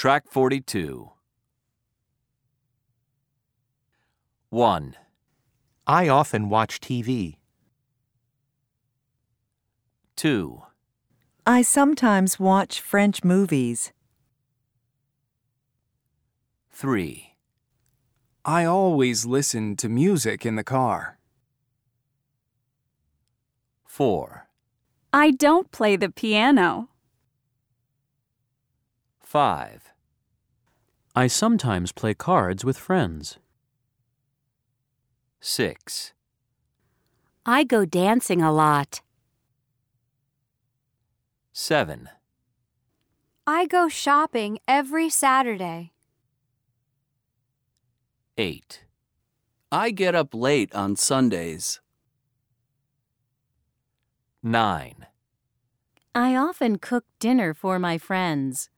Track 42. 1, I often watch TV. 2, I sometimes watch French movies. 3, I always listen to music in the car. 4, I don't play the piano. 5, I sometimes play cards with friends. 6, I go dancing a lot. 7, I go shopping every Saturday. 8, I get up late on Sundays. 9. I often cook dinner for my friends.